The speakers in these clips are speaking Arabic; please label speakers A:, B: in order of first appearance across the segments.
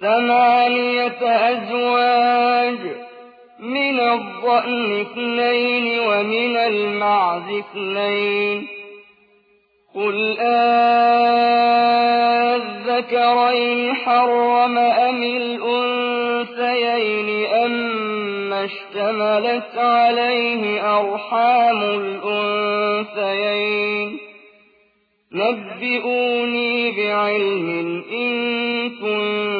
A: ثمانية أزواج من الضأن اثنين ومن المعز اثنين. قل آذكرين حرم أم الأنثيين أما اشتملت عليه أرحام الأنثيين. نبئوني بعلم إن كنتم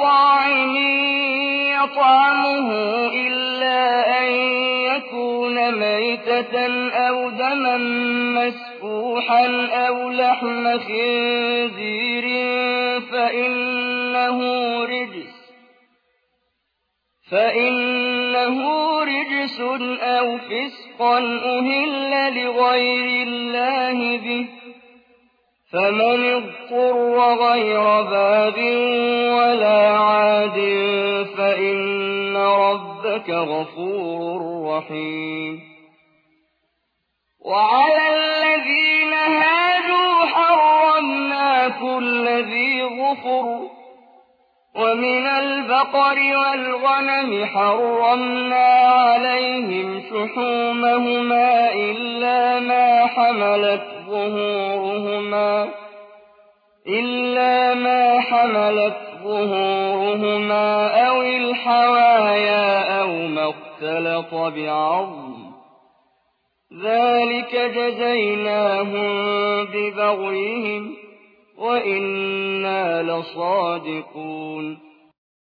A: طَاعِمٍ يَطْعَمُهُ إِلَّا أَن يَكُونَ مَيْتَةً أَوْ دَمًا مَّسْفُوحًا أَوْ لَحْمَ خِنزِيرٍ فَإِنَّهُ رِجْسٌ فَإِنَّهُ رِجْسٌ أَوْ فِسْقًا أُهِلَّ لِغَيْرِ اللَّهِ بِهِ ۚ فَمَنِ اضْطُرَّ غَيْرَ بَاغٍ وَلَا عَادٍ فَإِنَّ رَبَّكَ غَفُورٌ رَّحِيمٌ. وَعَلَى الَّذِينَ هَادُوا حَرَّمْنَا كُلَّ ذِي ظُفُرٍ وَمِنَ الْبَقَرِ وَالْغَنَمِ حَرَّمْنَا عَلَيْهِمْ شُحُومَهُمَا إِلَّا مَا حَمَلَتْ ظُهُورُهُمَا إِلَّا مَا حَمَلَتْ ظُهُورُهُمَا أَوِ الْحَوَايَا أَوْ مَا اخْتَلَطَ بِعَظْمٍ ۚ. ذَٰلِكَ جَزَيْنَاهُم بِبَغْيِهِمْ وَإِنَّا لَصَادِقُونَ.